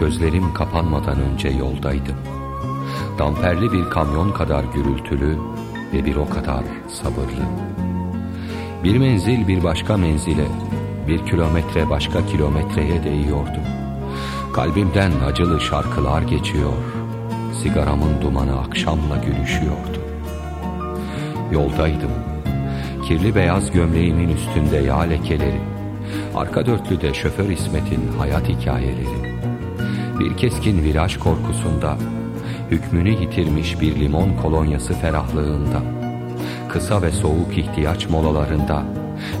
Gözlerim kapanmadan önce yoldaydım. Damperli bir kamyon kadar gürültülü ve bir o kadar sabırlı. Bir menzil bir başka menzile, bir kilometre başka kilometreye değiyordu. Kalbimden acılı şarkılar geçiyor, sigaramın dumanı akşamla gülüşüyordu. Yoldaydım, kirli beyaz gömleğimin üstünde yağ lekeleri, arka dörtlüde şoför İsmet'in hayat hikayeleri. Bir keskin viraj korkusunda, hükmünü yitirmiş bir limon kolonyası ferahlığında, kısa ve soğuk ihtiyaç molalarında,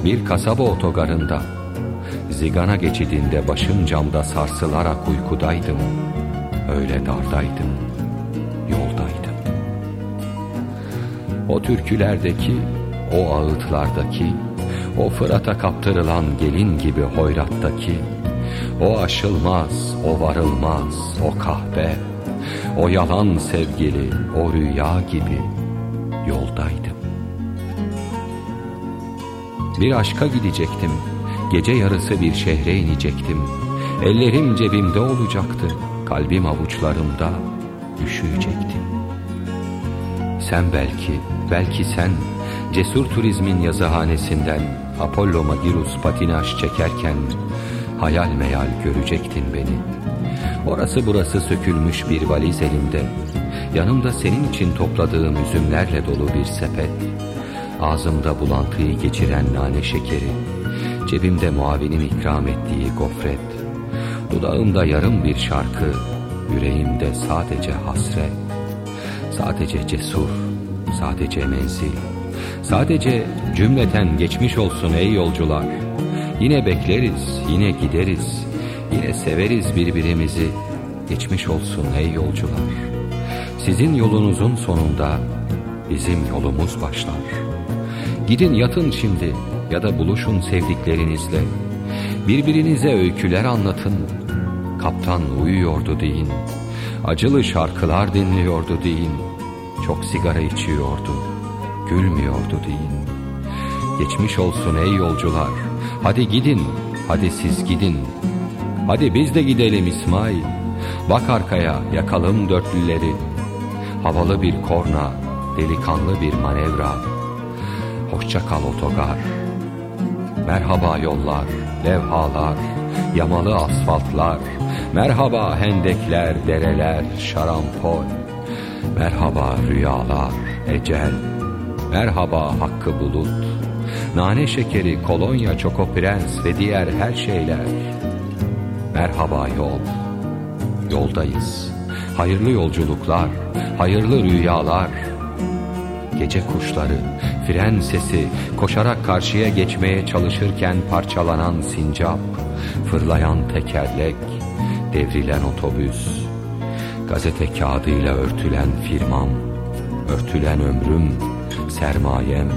bir kasaba otogarında, zigana geçidinde başım camda sarsılarak uykudaydım, öyle dardaydım, yoldaydım. O türkülerdeki, o ağıtlardaki, o Fırat'a kaptırılan gelin gibi hoyrattaki, o aşılmaz, o varılmaz, o kahpe, o yalan sevgili, o rüya gibi yoldaydım. Bir aşka gidecektim, gece yarısı bir şehre inecektim. Ellerim cebimde olacaktı, kalbim avuçlarımda üşüyecektim. Sen belki, belki sen cesur turizmin yazıhanesinden Apollo Magirus patinaj çekerken hayal meyal görecektin beni. Orası burası sökülmüş bir valiz elimde. Yanımda senin için topladığım üzümlerle dolu bir sepet. Ağzımda bulantıyı geçiren nane şekeri. Cebimde muavinin ikram ettiği gofret. Dudağımda yarım bir şarkı. Yüreğimde sadece hasret. Sadece cesur, sadece menzil. Sadece cümleten geçmiş olsun ey yolcular. Yine bekleriz, yine gideriz. Yine severiz birbirimizi. Geçmiş olsun ey yolcular. Sizin yolunuzun sonunda bizim yolumuz başlar. Gidin yatın şimdi ya da buluşun sevdiklerinizle. Birbirinize öyküler anlatın. Kaptan uyuyordu deyin. Acılı şarkılar dinliyordu deyin. Çok sigara içiyordu. Gülmüyordu deyin. Geçmiş olsun ey yolcular. Hadi gidin, hadi siz gidin. Hadi biz de gidelim İsmail. Bak arkaya yakalım dörtlüleri. Havalı bir korna, delikanlı bir manevra. Hoşça kal otogar. Merhaba yollar, levhalar, yamalı asfaltlar. Merhaba hendekler, dereler, şarampol. Merhaba rüyalar, ecel. Merhaba hakkı bulut. Nane şekeri, kolonya, çokoprens ve diğer her şeyler. Merhaba yol. Yoldayız. Hayırlı yolculuklar, hayırlı rüyalar. Gece kuşları, fren sesi, koşarak karşıya geçmeye çalışırken parçalanan sincap, fırlayan tekerlek, devrilen otobüs, gazete kağıdıyla örtülen firmam, örtülen ömrüm, sermayem,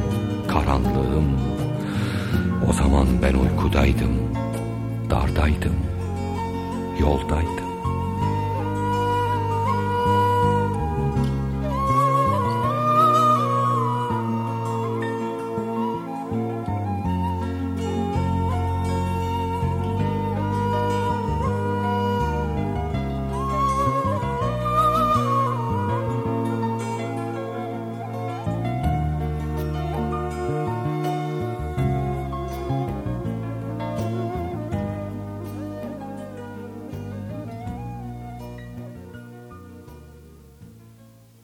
karanlığım. O zaman ben uykudaydım, dardaydım, yoldaydım.